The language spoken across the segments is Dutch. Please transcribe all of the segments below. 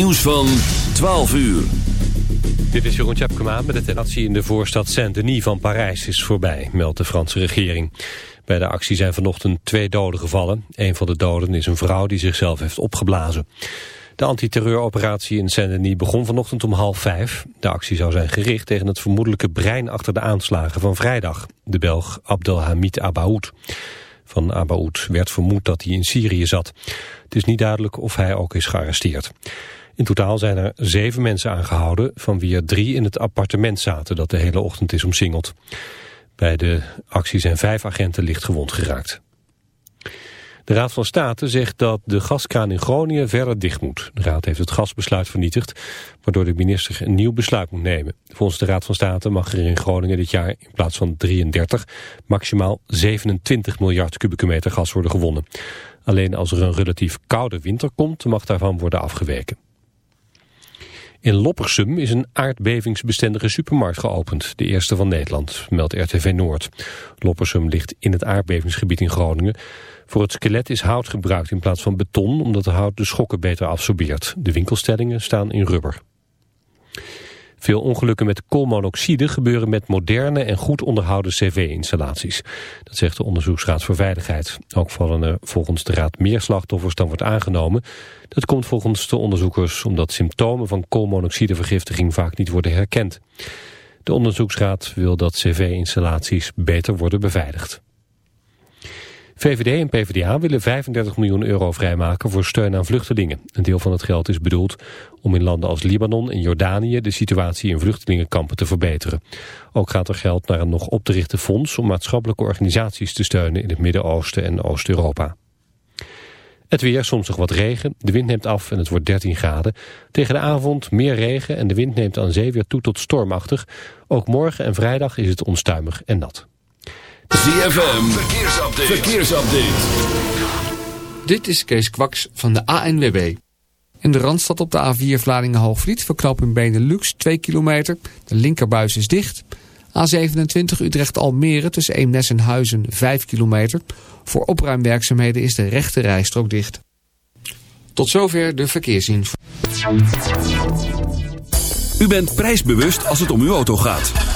Nieuws van 12 uur. Dit is Jeroen Tjepkema met het actie in de voorstad Saint-Denis van Parijs is voorbij, meldt de Franse regering. Bij de actie zijn vanochtend twee doden gevallen. Een van de doden is een vrouw die zichzelf heeft opgeblazen. De antiterreuroperatie in Saint-Denis begon vanochtend om half vijf. De actie zou zijn gericht tegen het vermoedelijke brein achter de aanslagen van vrijdag. De Belg Abdelhamid Abaoud. Van Abaoud werd vermoed dat hij in Syrië zat. Het is niet duidelijk of hij ook is gearresteerd. In totaal zijn er zeven mensen aangehouden, van wie er drie in het appartement zaten dat de hele ochtend is omsingeld. Bij de actie zijn vijf agenten licht gewond geraakt. De Raad van State zegt dat de gaskraan in Groningen verder dicht moet. De Raad heeft het gasbesluit vernietigd, waardoor de minister een nieuw besluit moet nemen. Volgens de Raad van State mag er in Groningen dit jaar in plaats van 33 maximaal 27 miljard kubieke meter gas worden gewonnen. Alleen als er een relatief koude winter komt, mag daarvan worden afgeweken. In Loppersum is een aardbevingsbestendige supermarkt geopend. De eerste van Nederland, meldt RTV Noord. Loppersum ligt in het aardbevingsgebied in Groningen. Voor het skelet is hout gebruikt in plaats van beton... omdat de hout de schokken beter absorbeert. De winkelstellingen staan in rubber. Veel ongelukken met koolmonoxide gebeuren met moderne en goed onderhouden cv-installaties. Dat zegt de Onderzoeksraad voor Veiligheid. Ook vallen er volgens de raad meer slachtoffers dan wordt aangenomen. Dat komt volgens de onderzoekers omdat symptomen van koolmonoxidevergiftiging vaak niet worden herkend. De onderzoeksraad wil dat cv-installaties beter worden beveiligd. VVD en PvdA willen 35 miljoen euro vrijmaken voor steun aan vluchtelingen. Een deel van het geld is bedoeld om in landen als Libanon en Jordanië de situatie in vluchtelingenkampen te verbeteren. Ook gaat er geld naar een nog op te richten fonds om maatschappelijke organisaties te steunen in het Midden-Oosten en Oost-Europa. Het weer, soms nog wat regen, de wind neemt af en het wordt 13 graden. Tegen de avond meer regen en de wind neemt aan zee weer toe tot stormachtig. Ook morgen en vrijdag is het onstuimig en nat. ZFM, verkeersupdate. verkeersupdate. Dit is Kees Kwaks van de ANWB. In de Randstad op de A4 Vlaardingen-Hoogvliet verknoping Benelux 2 kilometer. De linkerbuis is dicht. A27 Utrecht-Almere tussen Eemnes en Huizen 5 kilometer. Voor opruimwerkzaamheden is de rechte rijstrook dicht. Tot zover de verkeersinformatie. U bent prijsbewust als het om uw auto gaat.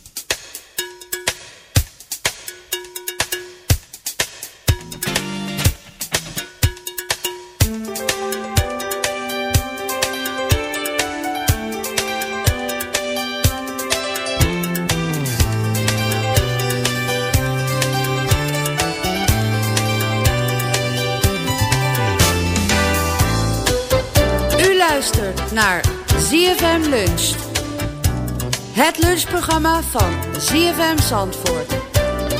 Het lunchprogramma van ZFM Zandvoort.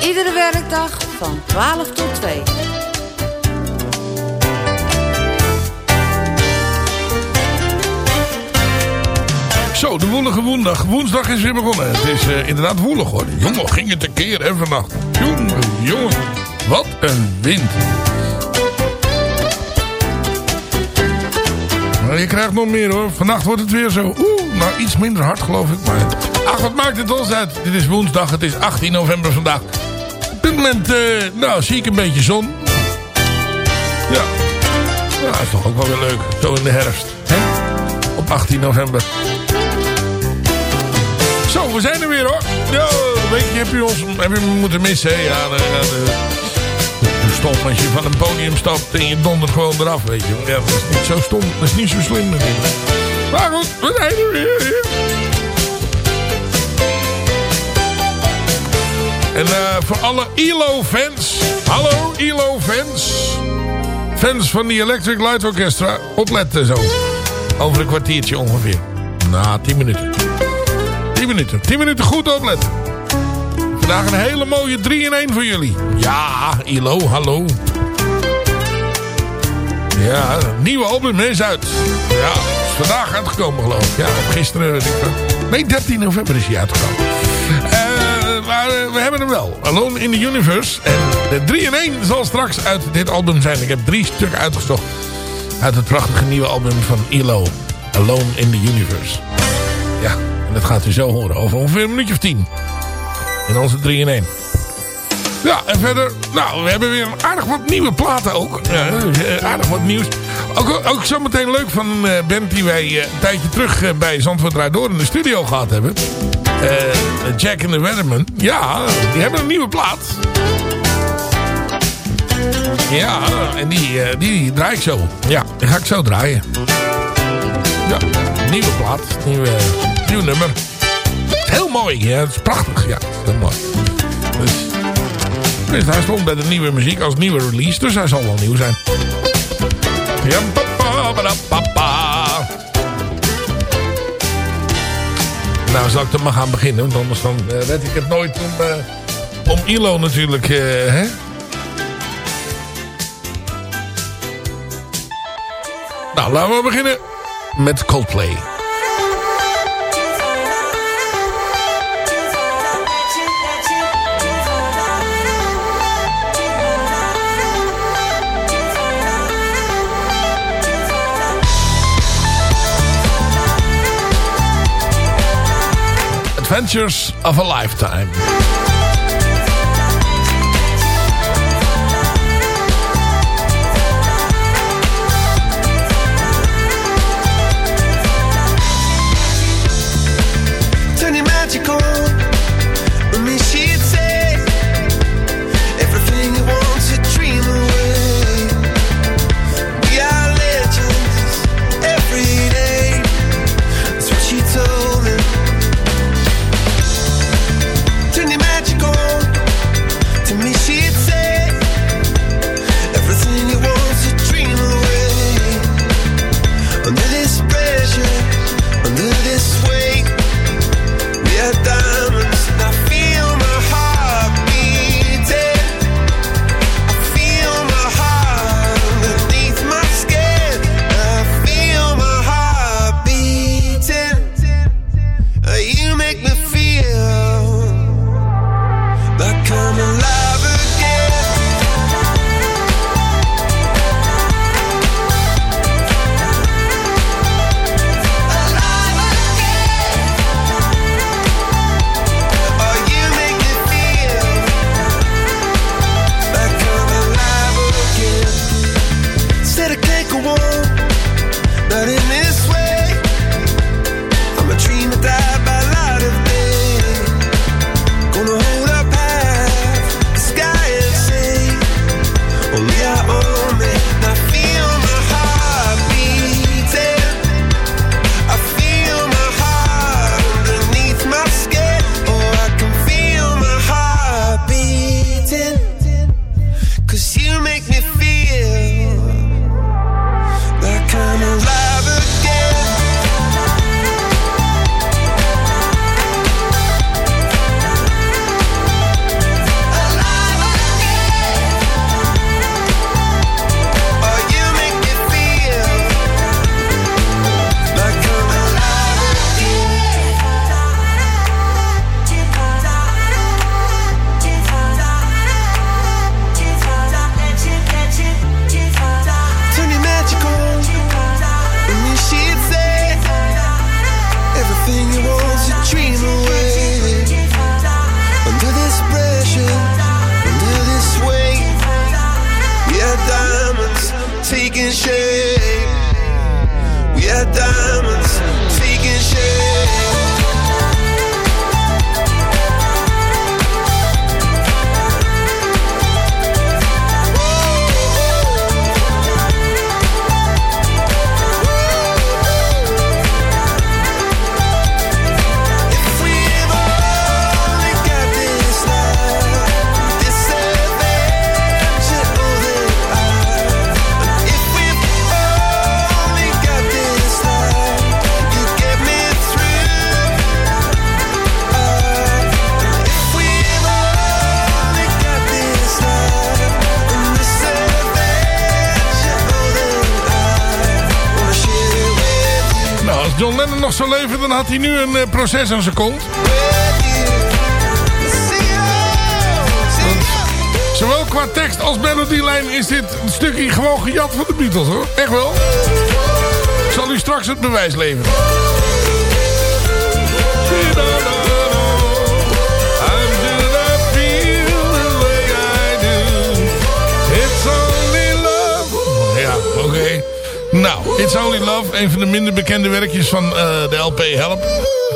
Iedere werkdag van 12 tot 2. Zo, de woelige woensdag. Woensdag is weer begonnen. Het is eh, inderdaad woelig hoor. Jongen, ging het een keer hè vannacht. Jongen, jongen. Wat een wind. Je krijgt nog meer hoor. Vannacht wordt het weer zo. Oeh, nou iets minder hard geloof ik. Maar ach, wat maakt het ons uit? Dit is woensdag. Het is 18 november vandaag. Op dit moment, eh, nou, zie ik een beetje zon. Ja. Ja, is toch ook wel weer leuk. Zo in de herfst. Hè? Op 18 november. Zo, we zijn er weer hoor. Ja, weet je, heb je ons heb je moeten missen. hè? Ja, de, de, stom als je van een podium stapt en je dondert gewoon eraf, weet je. Ja, dat is niet zo stom, dat is niet zo slim natuurlijk. Maar goed, we zijn er weer. En eh, voor alle ELO-fans. Hallo ELO-fans. Fans van die Electric Light Orchestra. Opletten zo. Over een kwartiertje ongeveer. Na 10 minuten. 10 minuten. 10 minuten goed opletten. Vandaag een hele mooie 3 in 1 voor jullie. Ja, ILO, hallo. Ja, een nieuwe album is uit. Ja, is vandaag uitgekomen geloof ik. Ja, of gisteren. weet ik. Nee, 13 november is hij uitgekomen. Eh, maar eh, we hebben hem wel. Alone in the Universe. En de 3 in 1 zal straks uit dit album zijn. Ik heb drie stukken uitgezocht. Uit het prachtige nieuwe album van ILO. Alone in the Universe. Ja, en dat gaat u zo horen. Over ongeveer een minuutje of tien. In onze 3 in 1. Ja, en verder, nou, we hebben weer aardig wat nieuwe platen ook. Ja, eh, aardig wat nieuws. Ook, ook zometeen leuk van een eh, band die wij eh, een tijdje terug bij Zandvoort in de studio gehad hebben. Eh, Jack and the Weatherman. Ja, die hebben een nieuwe plaat. Ja, en die, die draai ik zo. Ja, die ga ik zo draaien. Ja, nieuwe plaat. Nieuwe, nieuw nummer. Heel mooi, ja. Het is prachtig, ja. Heel mooi. Dus, dus hij stond bij de nieuwe muziek als nieuwe release. Dus hij zal wel nieuw zijn. Nou, zal ik dan maar gaan beginnen. Want anders dan eh, red ik het nooit om, eh, om ILO natuurlijk. eh, hè? Nou, laten we beginnen met Coldplay. Adventures of a Lifetime. Proces aan zijn kont. Zowel qua tekst als melodielijn is dit stukje gewoon gejat van de Beatles hoor. Echt wel. Ik zal u straks het bewijs leveren. Ja, oké. Nou, It's Only Love, een van de minder bekende werkjes van eh, de LP Help.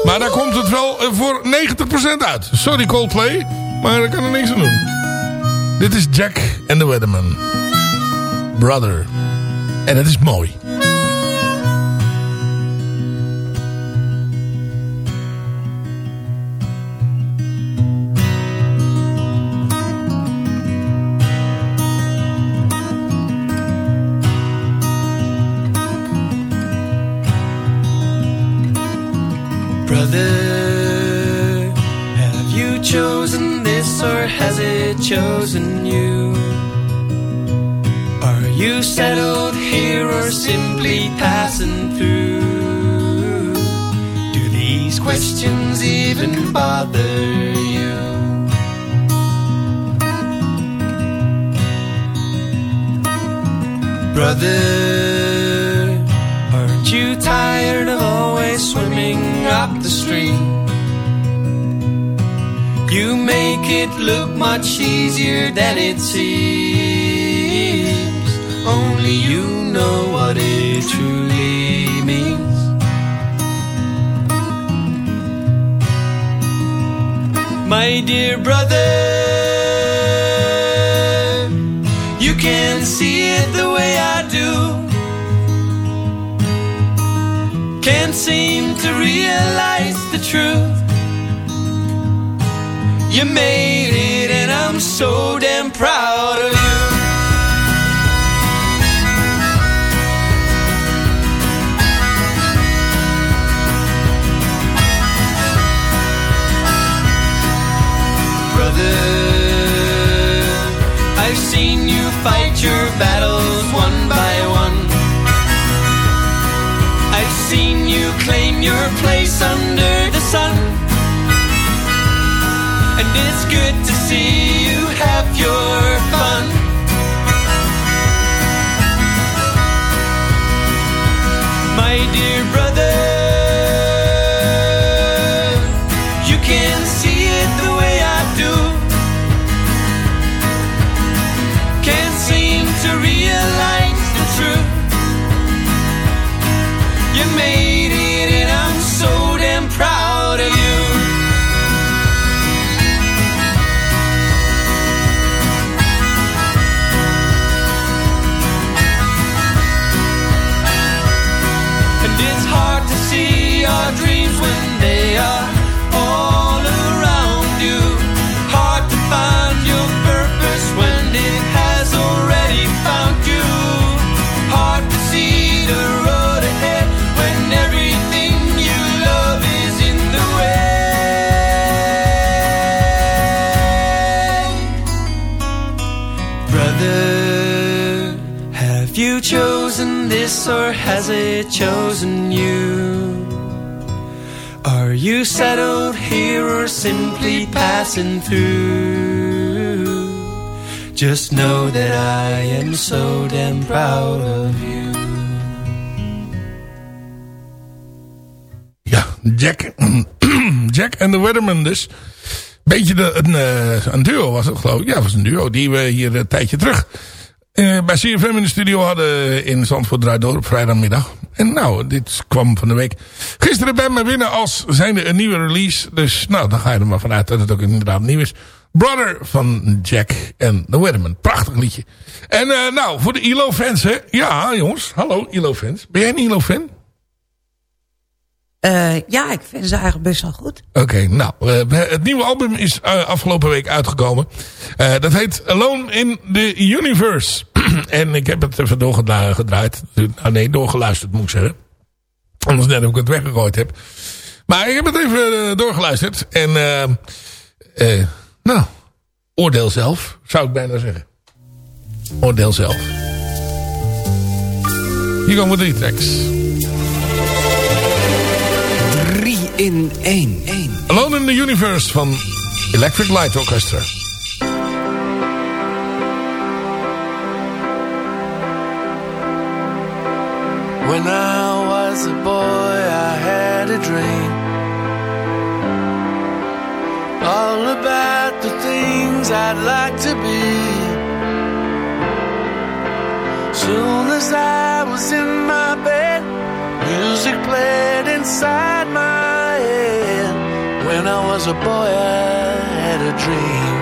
Maar daar komt het wel eh, voor 90% uit. Sorry Coldplay, maar daar kan er niks aan doen. Dit is Jack and the Weatherman. Brother. En het is mooi. Has it chosen you? Are you settled here or simply passing through? Do these questions even bother you? Brother, You make it look much easier than it seems. Only you know what it truly means. My dear brother, you can see it the way I do. Can't seem to realize the truth. You made it, and I'm so damn proud of you. Brother, I've seen you fight your battles one by one. I've seen you claim your place under the sun. And it's good to see you. Have your has it chosen you? Are you settled here or simply passing through? Just know that I am so damn proud of you. Ja, Jack, Jack and the Weatherman dus. Beetje de, een, eh, een duo was het geloof ik. Ja, het was een duo die we hier een tijdje terug eh, bij CFM in de studio hadden in Zandvoort Draait Door op vrijdagmiddag. En nou, dit kwam van de week gisteren bij me binnen als zijnde een nieuwe release. Dus nou, dan ga je er maar vanuit dat het ook inderdaad nieuw is. Brother van Jack and the Weatherman. Prachtig liedje. En eh, nou, voor de ILO-fans hè. Ja, jongens. Hallo ILO-fans. Ben jij een ILO-fan? Eh, ja, ik vind ze eigenlijk best wel goed. Oké, nou, eh, het nieuwe album is eh, afgelopen week uitgekomen. Dat heet Alone in the Universe. en ik heb het even doorgedraaid. Nou nee, doorgeluisterd moet ik zeggen. Anders net of ik het weggegooid heb. Maar ik heb het even doorgeluisterd. En, nou, oordeel zelf, zou ik bijna zeggen. Oordeel zelf. Hier komen drie tracks. in 1. Alone in the Universe van Electric Light Orchestra. When I was a boy, I had a dream. All about the things I'd like to be. Soon as I was in my bed, music played inside my when I was a boy, I had a dream.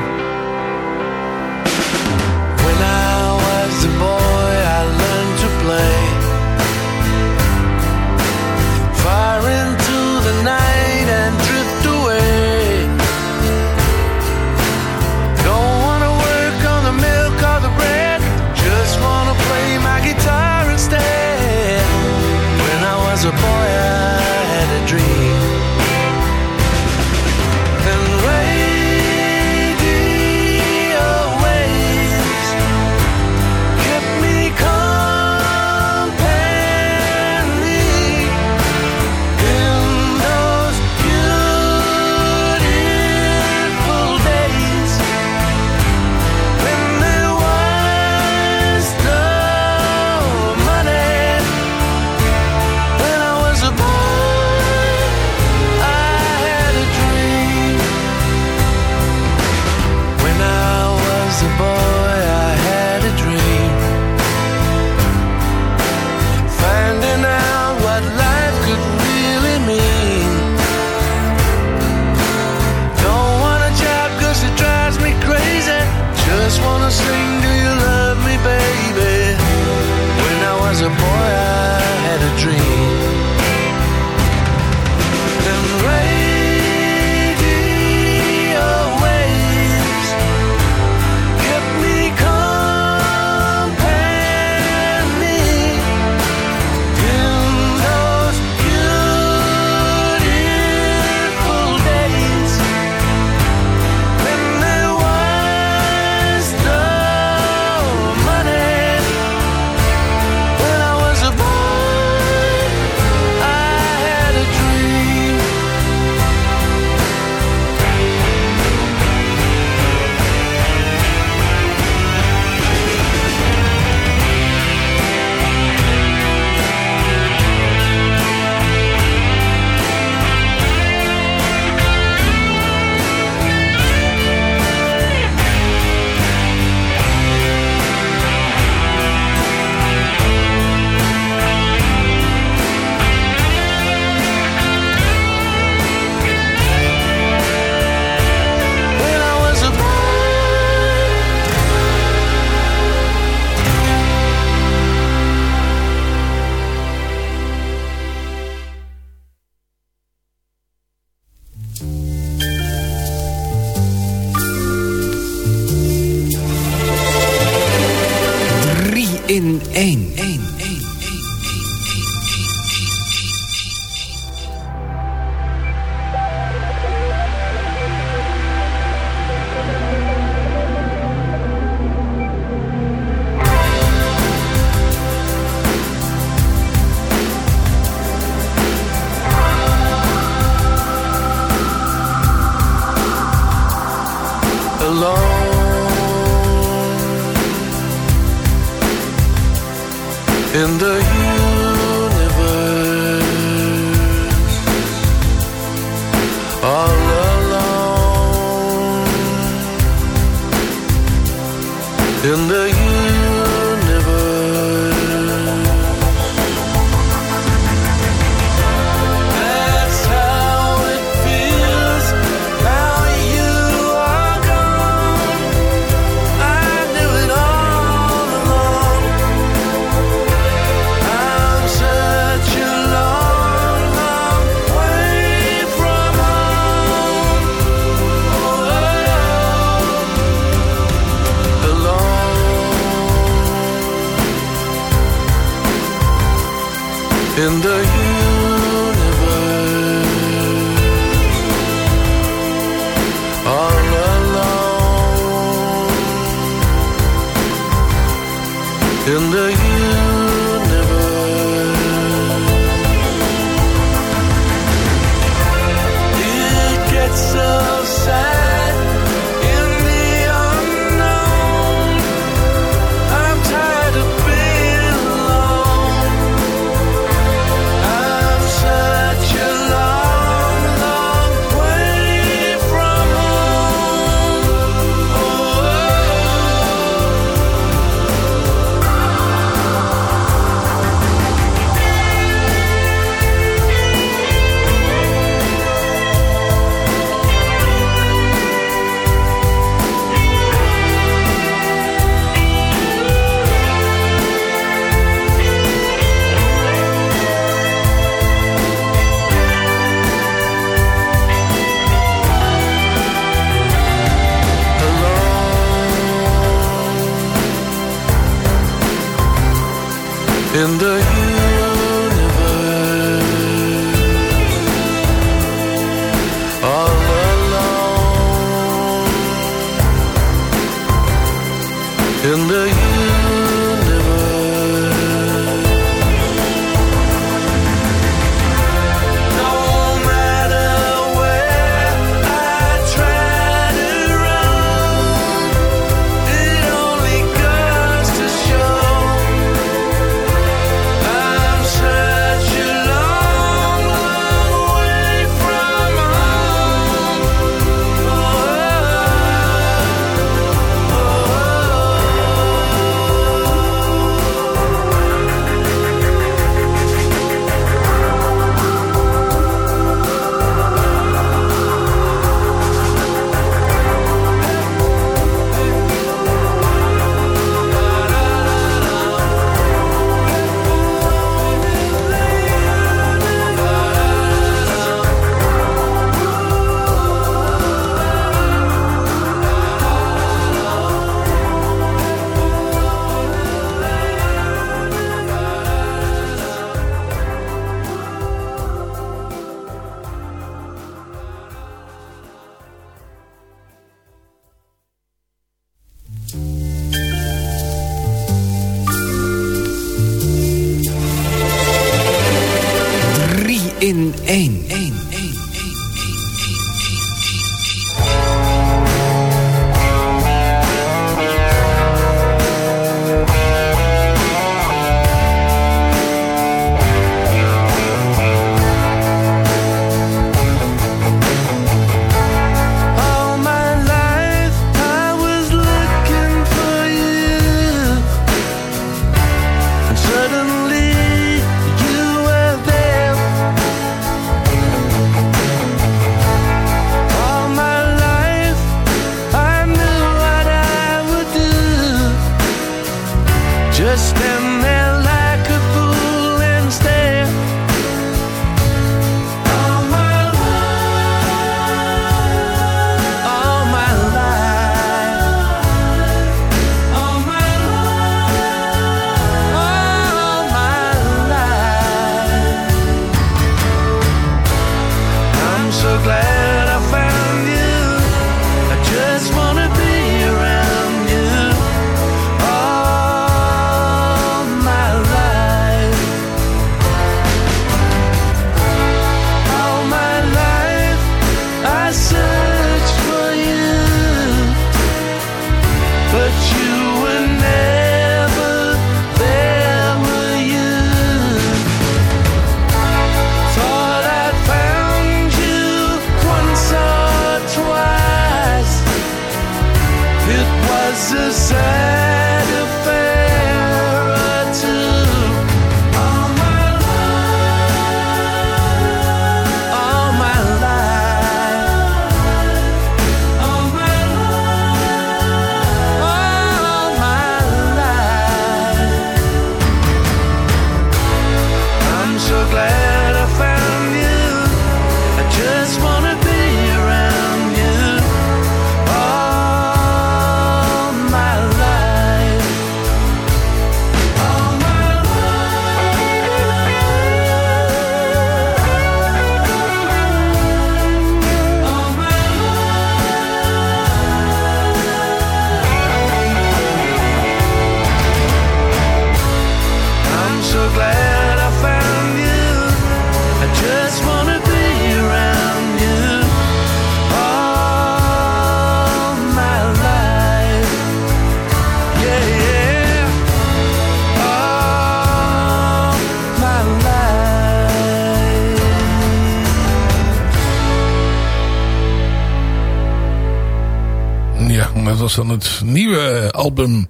was dan het nieuwe eh, album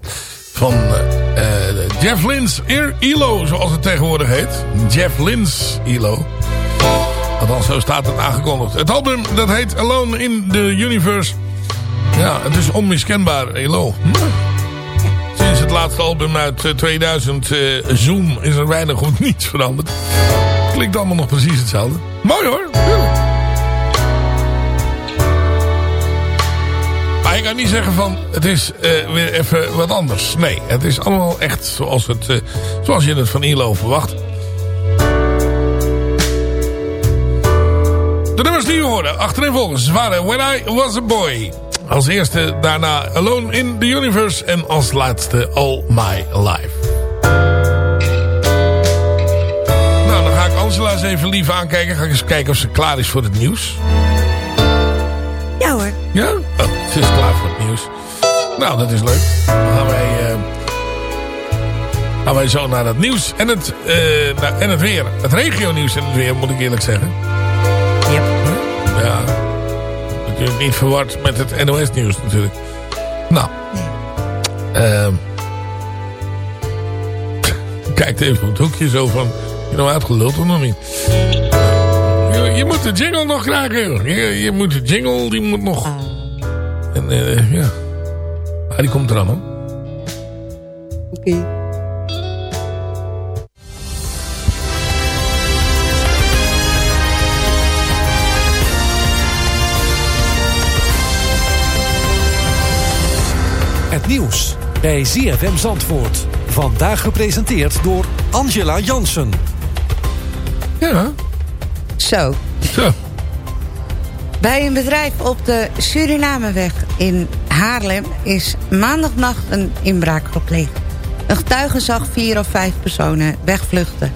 van uh, Jeff Lins Elo zoals het tegenwoordig heet. Jeff Lins Elo. Althans, zo staat het aangekondigd. Het album, dat heet Alone in the Universe. Ja, het is onmiskenbaar, Elo. Hm. Sinds het laatste album uit 2000, Zoom, is er weinig of niets veranderd. Klinkt allemaal nog precies hetzelfde. Mooi hoor, kan niet zeggen van het is eh, weer even wat anders. Nee, het is allemaal echt zoals, het, eh, zoals je het van ILO verwacht. De nummers die we hoorden, achterin volgens, waren When I Was A Boy. Als eerste daarna Alone in the Universe en als laatste All My Life. Nou, dan ga ik Angela eens even lief aankijken. Ga ik eens kijken of ze klaar is voor het nieuws. Ja hoor. Ja? Oh, ze is klaar. Nou, dat is leuk. Dan gaan wij, eh, gaan wij zo naar het nieuws en het, eh, naar- en het weer. Het regionieuws en het weer, moet ik eerlijk zeggen. Yep. Ja. Natuurlijk niet verward met het NOS-nieuws natuurlijk. Nou. Ehm Kijkt even op het hoekje zo van... Je nou uitgeluld of nog niet? Je, je moet de jingle nog krijgen. joh. Je, je moet de jingle, die moet nog... En eh, ja... Ah, die komt eraan hoor. Oké. Het nieuws bij ZFM Zandvoort. Vandaag gepresenteerd door Angela Jansen. Ja, Zo. zo. Bij een bedrijf op de Surinameweg in Haarlem is maandagnacht een inbraak gepleegd. Een getuige zag vier of vijf personen wegvluchten.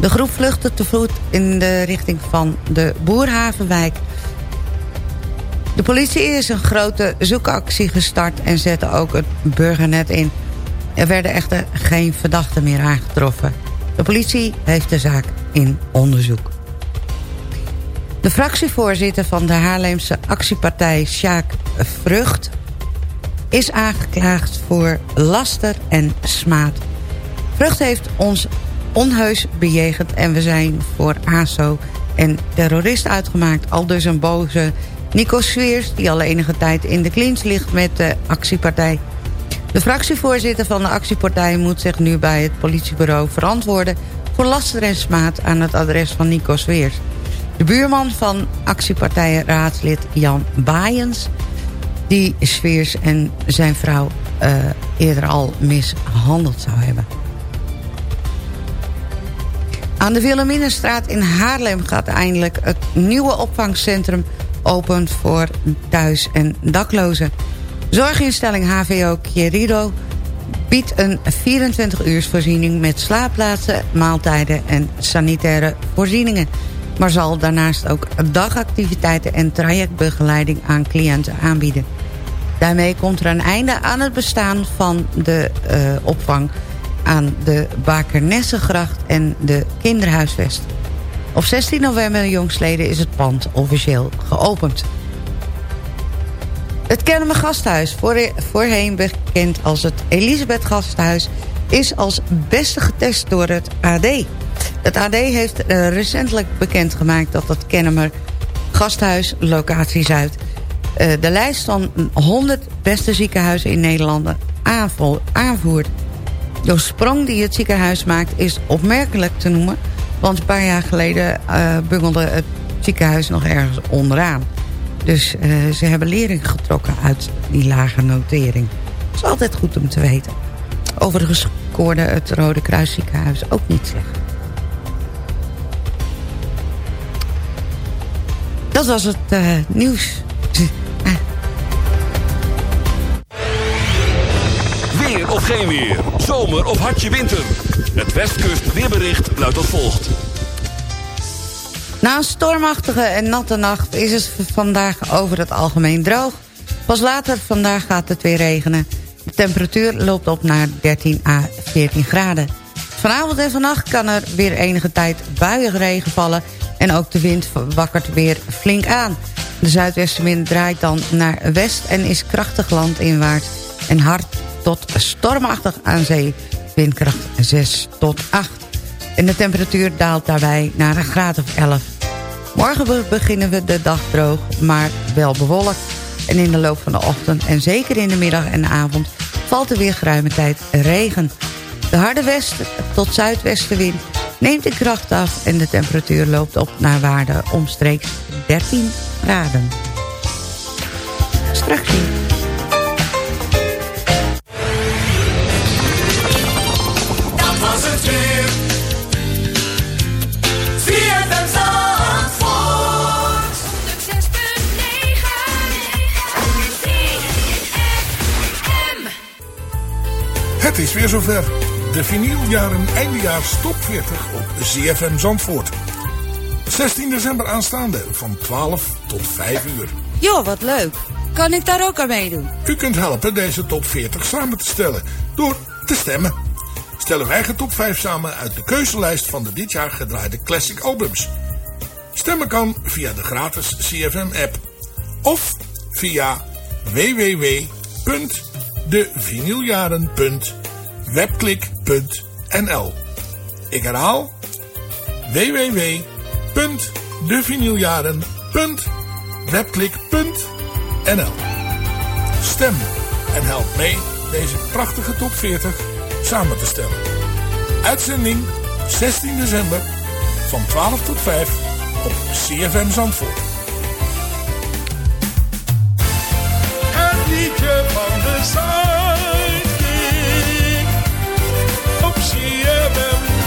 De groep vluchtte te voet in de richting van de Boerhavenwijk. De politie is een grote zoekactie gestart en zette ook het burgernet in. Er werden echter geen verdachten meer aangetroffen. De politie heeft de zaak in onderzoek. De fractievoorzitter van de Haarlemse actiepartij Sjaak Vrucht... is aangeklaagd voor laster en smaad. Vrucht heeft ons onheus bejegend en we zijn voor ASO en terrorist uitgemaakt. Al dus een boze Nico Sweers die al enige tijd in de clinch ligt met de actiepartij. De fractievoorzitter van de actiepartij moet zich nu bij het politiebureau verantwoorden... voor laster en smaad aan het adres van Nico Sweers. De buurman van actiepartijenraadslid Jan Baaiens... die Sweers en zijn vrouw eh, eerder al mishandeld zou hebben. Aan de Wilhelminastraat in Haarlem gaat eindelijk het nieuwe opvangcentrum open voor thuis- en daklozen. Zorginstelling HVO Querido biedt een 24-uurs voorziening met slaapplaatsen, maaltijden en sanitaire voorzieningen. Maar zal daarnaast ook dagactiviteiten en trajectbegeleiding aan cliënten aanbieden. Daarmee komt er een einde aan het bestaan van de eh, opvang aan de Bakernessengracht en de Kinderhuisvest. Op 16 november jongsleden is het pand officieel geopend. Het Kennemer Gasthuis, voor- voorheen bekend als het Elisabeth Gasthuis... is als beste getest door het AD. Het AD heeft eh, recentelijk bekendgemaakt dat het Kennemer Gasthuis, locatie Zuid... eh, de lijst van 100 beste ziekenhuizen in Nederland aanvo- aanvoert. De sprong die het ziekenhuis maakt is opmerkelijk te noemen... want een paar jaar geleden eh, bungelde het ziekenhuis nog ergens onderaan. Dus ze hebben lering getrokken uit die lage notering. Dat is altijd goed om te weten. Overigens scoorde het Rode Kruis ziekenhuis ook niet slecht. Dat was het eh, nieuws. Weer of geen weer. Zomer of hartje winter. Het Westkust weerbericht luidt als volgt. Na een stormachtige en natte nacht is het vandaag over het algemeen droog. Pas later vandaag gaat het weer regenen. De temperatuur loopt op naar 13 à 14 graden. Vanavond en vannacht kan er weer enige tijd buiig regen vallen... en ook de wind wakkert weer flink aan. De zuidwestenwind draait dan naar west en is krachtig landinwaarts... en hard tot stormachtig aan zee, windkracht 6 tot 8. En de temperatuur daalt daarbij naar een graad of 11. Morgen be- beginnen we de dag droog, maar wel bewolkt. En in de loop van de ochtend en zeker in de middag en de avond... valt er weer geruime tijd regen. De harde westen tot zuidwestenwind Neemt de kracht af en de temperatuur loopt op naar waarde omstreeks 13 graden. Straks. Dat was het weer. Vierde en zandvoort. Op de 6.99. PFM. Het is weer zover. De vinyljaren eindejaars top 40 op ZFM Zandvoort. 16 december aanstaande van 12 tot 5 uur. Joh, wat leuk. Kan ik daar ook aan meedoen? U kunt helpen deze top 40 samen te stellen door te stemmen. Stellen wij eigen top 5 samen uit de keuzelijst van de dit jaar gedraaide classic albums. Stemmen kan via de gratis CFM app of via www.devinyljaren.webklik.nl Ik herhaal www.devinyljaren.webklik.nl Stem en help mee deze prachtige top 40 samen te stellen. Uitzending 16 december van 12 tot 5 op CFM Zandvoort. Het liedje van de Zuidkick CFM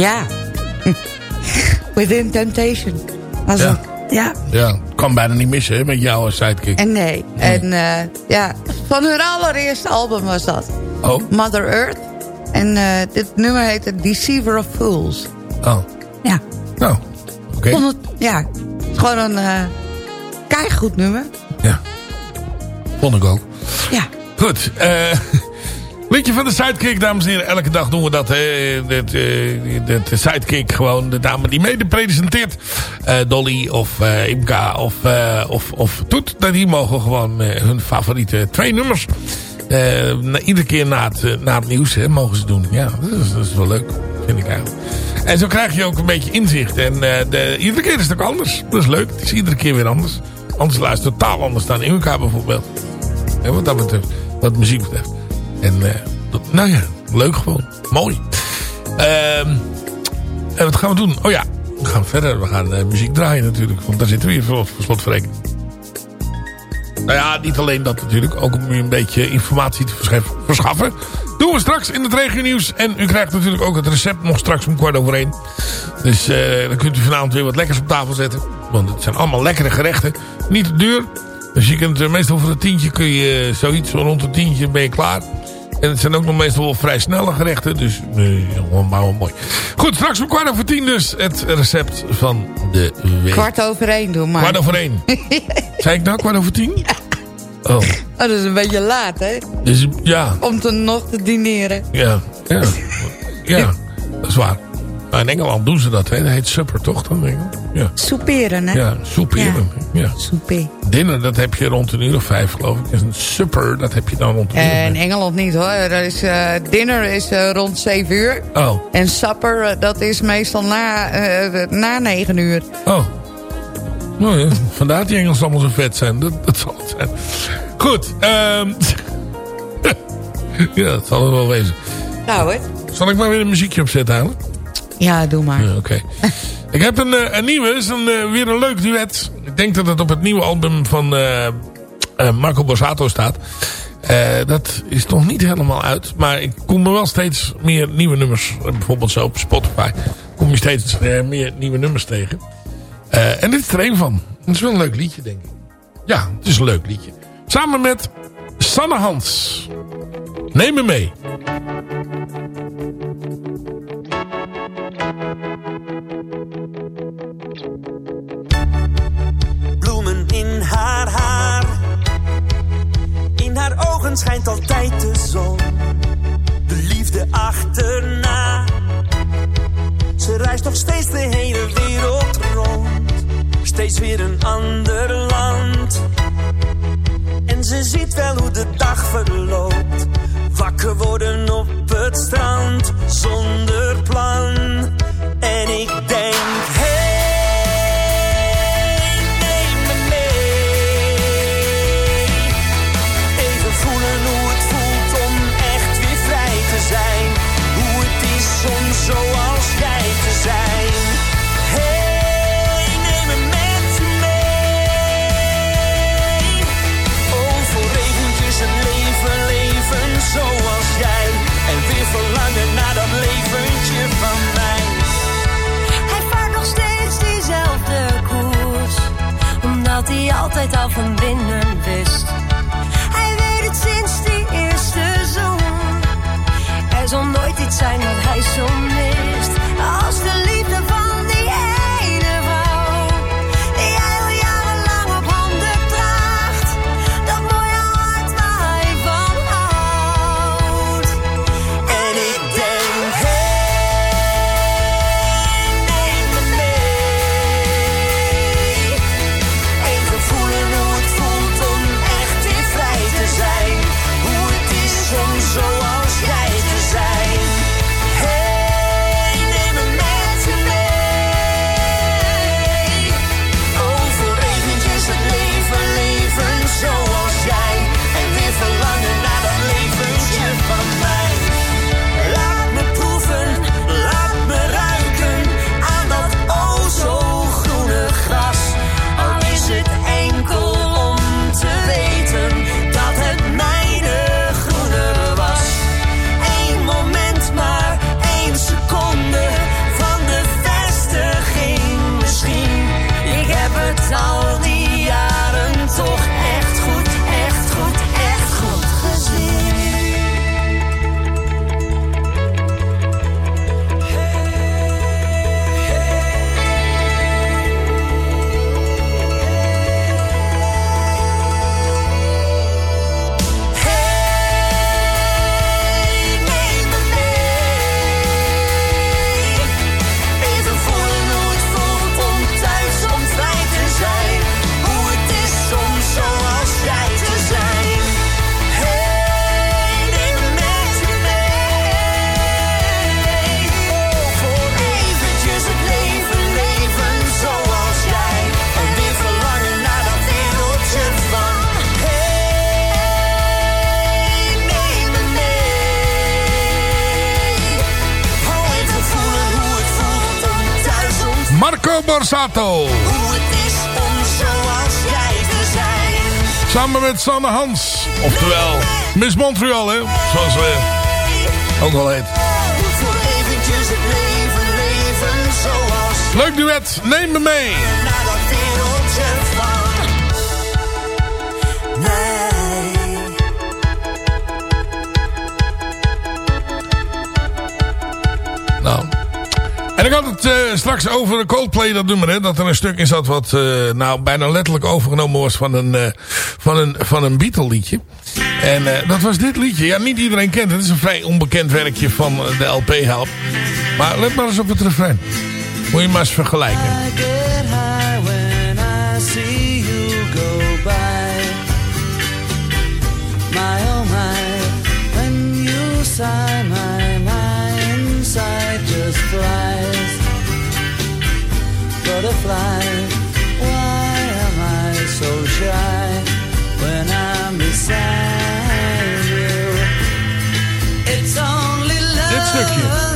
Ja. Within Temptation. Was Ja. het. Ja. Ja, kan bijna niet missen, hè, met jou als sidekick. En nee. En eh, ja, van hun allereerste album was dat. Oh, Mother Earth. En eh, dit nummer heette Deceiver of Fools. oh. Ja. Nou, oké. Het, ja, gewoon een uh, keigoed nummer. Ja. Vond ik ook. Ja. Goed. eh liedje van de Sidekick, dames en heren. Elke dag doen we dat. Eh, de Sidekick, gewoon de dame die mede presenteert. Eh, Dolly of eh, Imka of, of, of Toet. Dat Die mogen gewoon hun favoriete twee nummers. iedere keer na het, na nieuws mogen ze doen. Ja, dat is, dat is wel leuk. Vind ik eigenlijk. En zo krijg je ook een beetje inzicht. En de, iedere keer is het ook anders. Dat is leuk. Het is iedere keer weer anders. Anders luistert totaal anders dan Imka bijvoorbeeld. Hè, wat dat betreft. Wat muziek betreft. En eh, nou ja, leuk gewoon. Mooi. Ehm, en wat gaan we doen? Oh ja, we gaan verder. We gaan eh, muziek draaien natuurlijk. Want daar zitten we hier voor, voor slotverrekening. Nou ja, niet alleen dat natuurlijk. Ook om u een beetje informatie te verschaf- verschaffen. Doen we straks in het regionieuws. En u krijgt natuurlijk ook het recept nog straks om kwart over één. Dus eh, dan kunt u vanavond weer wat lekkers op tafel zetten. Want het zijn allemaal lekkere gerechten. Niet duur. Dus je kunt eh, meestal voor een tientje kun je eh, zoiets zo rond een tientje ben je klaar. En het zijn ook nog meestal wel vrij snelle gerechten. Dus gewoon maar wel mooi. Goed, straks om kwart over tien dus het recept van de week. Kwart over één doen maar. Kwart over één. Zei ik nou kwart over tien? Oh, Oh, dat is een beetje laat, hè? dus ja, Om te nog te dineren. ja, ja. Ja, dat is waar. Maar in Engeland doen ze dat, hè. Dat heet supper, toch? Dan. Ja, Soeperen, hè? ja soeperen. Ja. Souper. Dinner, dat heb je rond een uur of vijf, geloof ik. En een supper, dat heb je dan rond een uur in. Engeland niet, hoor. Er is, eh, dinner is eh, rond 7 uur. Oh, En supper, eh, dat is meestal na, na 9 uur. oh. Nou ja, vandaar dat die Engelsen allemaal zo vet zijn. Dat, dat zal het zijn. Goed, ehm ja, dat zal het wel wezen. Nou, hè? Zal ik maar weer een muziekje opzetten eigenlijk? Ja, doe maar. Oké. ik heb een, eh, een nieuwe, is een, eh, weer een leuk duet. Ik denk dat het op het nieuwe album van eh, Marco Borsato staat. Dat is nog niet helemaal uit. Maar ik kom er wel steeds meer nieuwe nummers. Bijvoorbeeld zo op Spotify. Kom je steeds meer nieuwe nummers tegen. En dit is er een van. Het is wel een leuk liedje, denk ik. Ja, het is een leuk liedje. Samen met Sanne Hans. Neem me mee. Ogen schijnt altijd de zon, de liefde achterna. Ze reist nog steeds de hele wereld rond, steeds weer een ander land. En ze ziet wel hoe de dag verloopt, wakker worden op het strand, zonder plan. En ik denk, zijn wat Borsato. Hoe het is om zoals jij te zijn. Samen met Sanne Hans. Oftewel, Miss Montreal, hè. Zoals we ook al heet. Voor eventjes het leven leven zoals Leuk duet, neem me mee. naar dat wereldje van En ik had het eh, straks over Coldplay, dat nummer, hè. Dat er een stuk in zat wat, eh, nou, bijna letterlijk overgenomen was van een, eh, van een, van een Beatle liedje. En dat was dit liedje. Ja, niet iedereen kent het. Het is een vrij onbekend werkje van de LP Help. Maar let maar eens op het refrein. Moet je maar eens vergelijken. My oh my, when you sigh, Butterfly, why am I so shy when I'm beside you? It's only love. Dit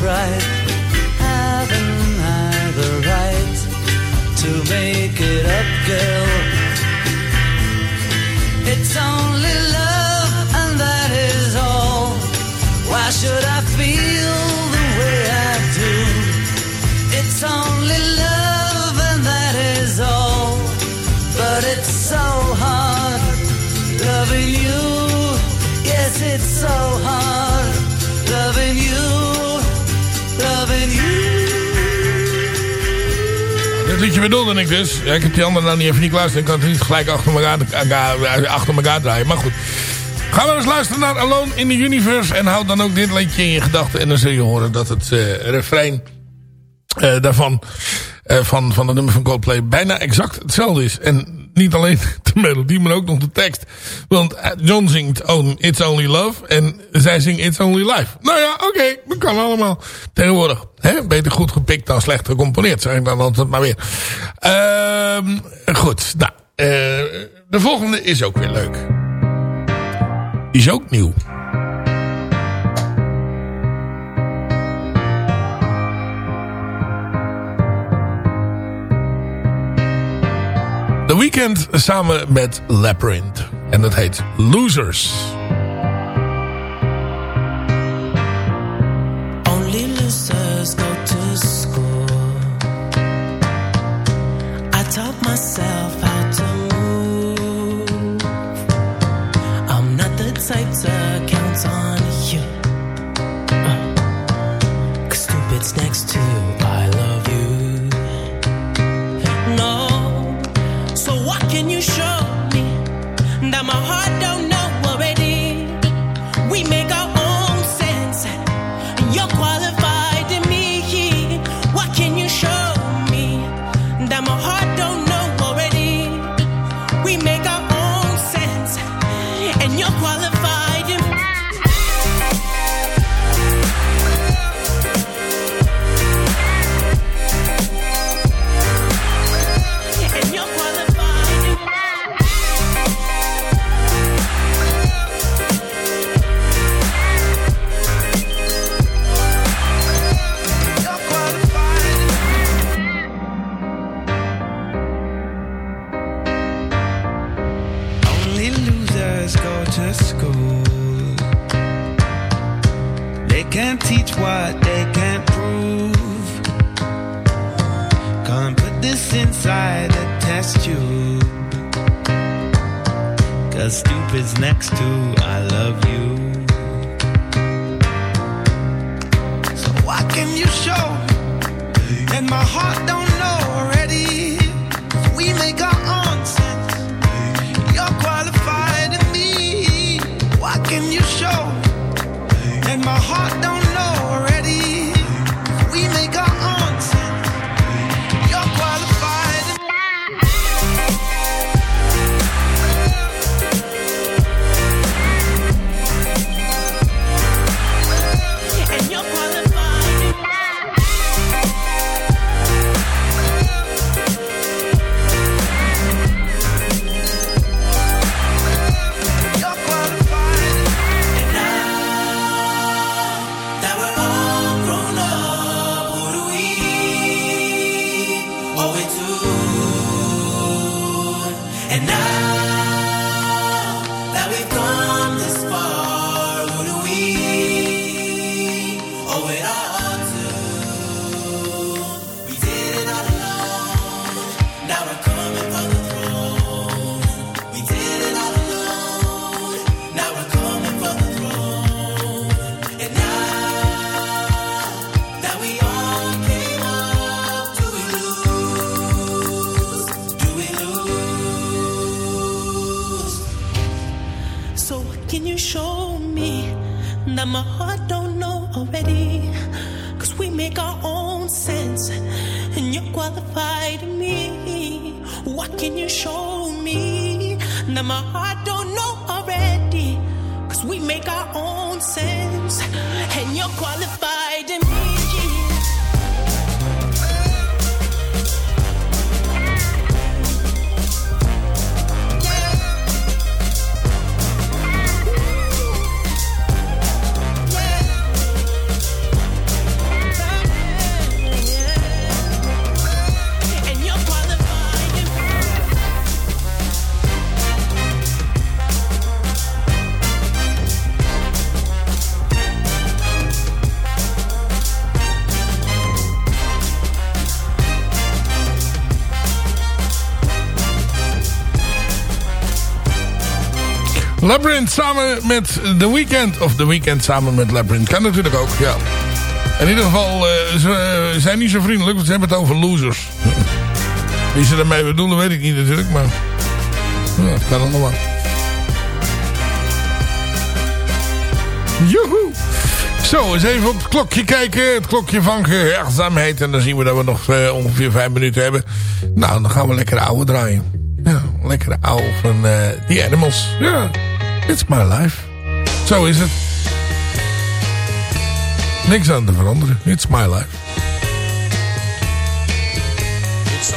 very. Haven't I the right to make it up, girl? It's only Liedje bedoelde ik dus. Ik heb die andere nou niet even niet luisteren. Ik kan het niet gelijk achter elkaar, achter elkaar draaien. Maar goed. Gaan we eens luisteren naar Alone in the Universe. En houd dan ook dit liedje in je gedachten. En dan zul je horen dat het eh, refrein eh, daarvan... eh, van, van het nummer van Coldplay bijna exact hetzelfde is. En niet alleen de melodie, maar ook nog de tekst. Want eh, John zingt It's Only Love. En zij zingt It's Only Life. Nou ja, oké, dat kan allemaal. Tegenwoordig. Hè? Beter goed gepikt dan slecht gecomponeerd. Zeg ik dan altijd maar weer. Ehm, goed, nou. eh, de volgende is ook weer leuk. Is ook nieuw. Weeknd samen met Labyrinth. En dat heet Losers. Samen met The Weeknd. Of The Weeknd samen met Labyrinth. Kan natuurlijk ook, ja. In ieder geval, eh, ze eh, zijn niet zo vriendelijk, want ze hebben het over losers. Wie ze daarmee bedoelen, weet ik niet natuurlijk, maar... Ja, kan allemaal. Joehoe! Zo, eens even op het klokje kijken. Het klokje van gehoorzaamheid. En dan zien we dat we nog eh, ongeveer vijf minuten hebben. Nou, dan gaan we lekker oude draaien. Ja, lekker oude van The Animals. Ja, it's my life. Zo is het. Niks aan te veranderen. It's my life. It's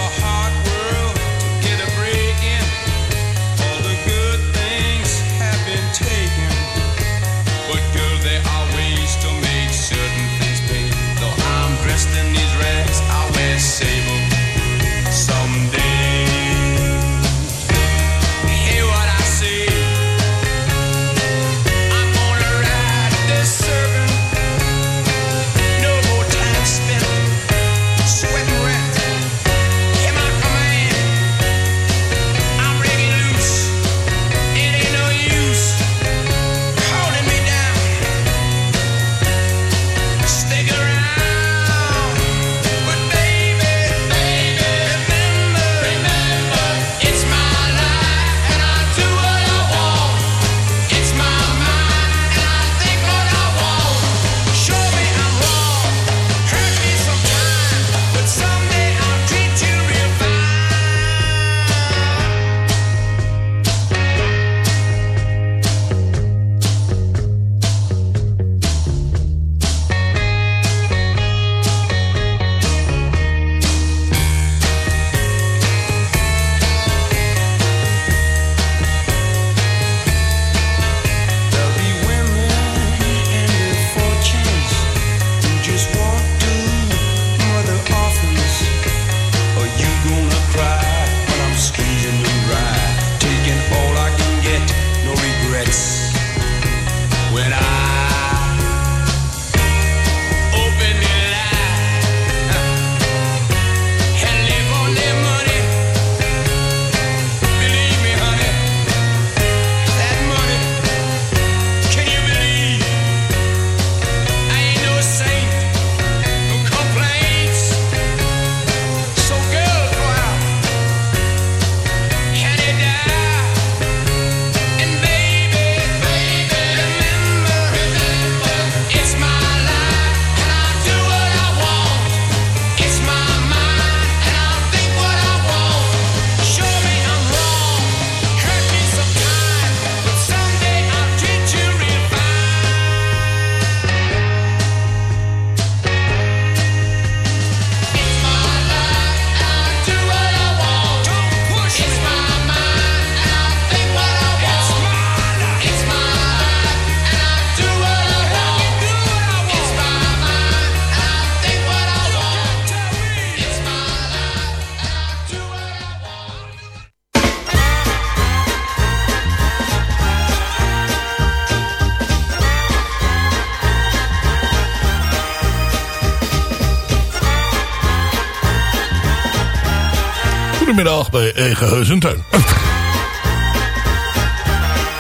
en Tuin.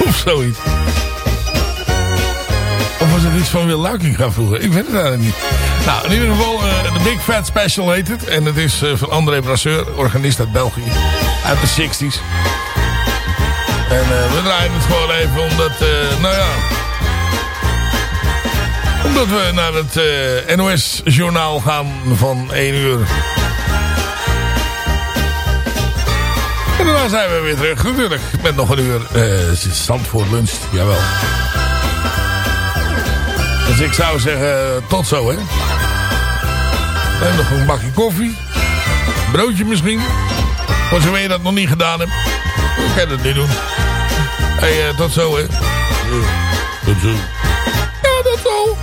of zoiets. Of was het iets van Wil Luikinga vroeger? Ik weet het eigenlijk niet. Nou, in ieder geval, eh, de Big Fat Special heet het. En het is eh, van André Brasseur, organist uit België. Uit de 60s. En eh, we draaien het gewoon even omdat, nou ja... Omdat we naar het NOS-journaal gaan van 1 uur. Daarna zijn we weer terug, natuurlijk. Met nog een uur uh, Zandvoort lunch, jawel. Dus ik zou zeggen, tot zo, hè. En nog een bakje koffie. Broodje misschien. Voor zover je dat nog niet gedaan hebt. Ik kan het nu doen. Hey, uh, tot zo, hè. Tot zo. Ja, tot zo.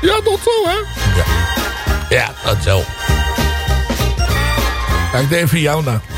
Ja, tot zo, hè. Ja, ja tot zo. Kijk even jou naar.